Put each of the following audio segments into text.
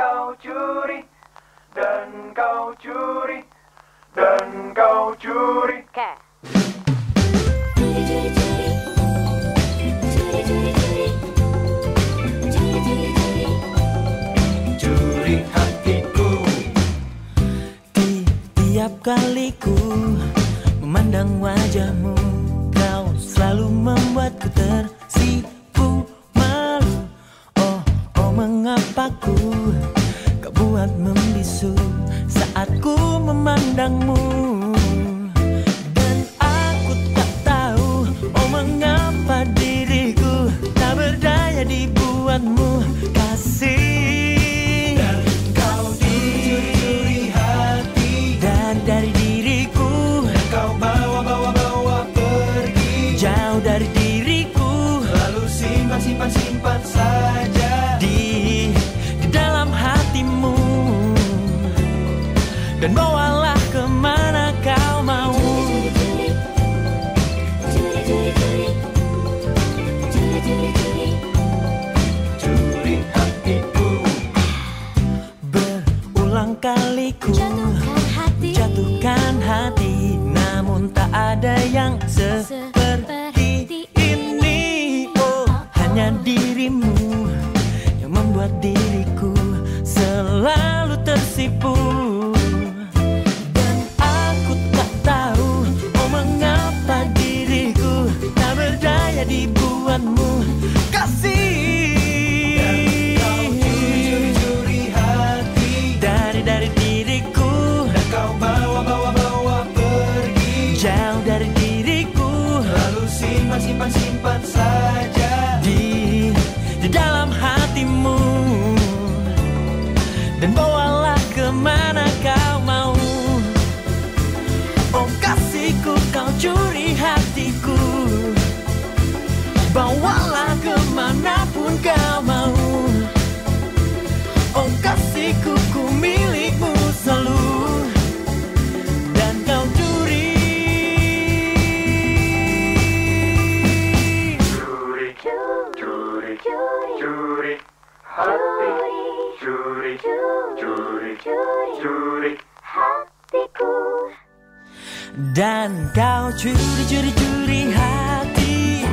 kau curi dan kau curi dan kau curi. Oke. curi hatiku. Di tiap kaliku memandang wajahmu Kau selalu membuatku tersipu mengapa ku Kau buat membisu saat ku memandangmu. Dan aku tak tahu Oh mengapa diriku tak berdaya dibuatmu kasih. Kau dicuri hati Dan dari diriku kau bawa bawa bawa pergi. Jauh dari diriku lalu simpan simpan simpan saja Dan bawalah ke mana kau mau. Curi hatiku. Berulang kali ku jatuhkan hati Namun tak ada yang seperti dibuatmu kasih. Curi hati Dari dari diriku. Dan kau bawa bawa bawa pergi. Jauh dari diriku. Lalu simpan simpan simpan saja. Di, di dalam hatimu. Dan bawalah ke mana curi curi hati curi curi curi Dan kau curi-curi-curi hati.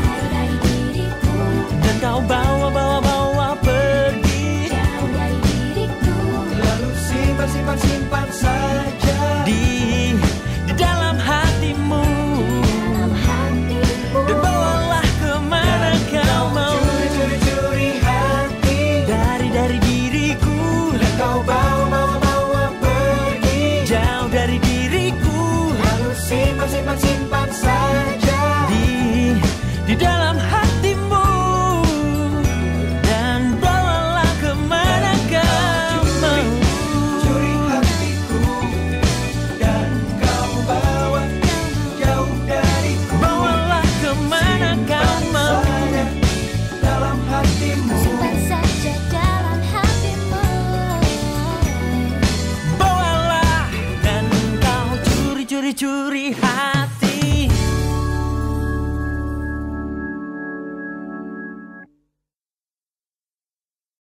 Dan kau bawa-bawa-bawa pergi. Lalu simpan simpan simpan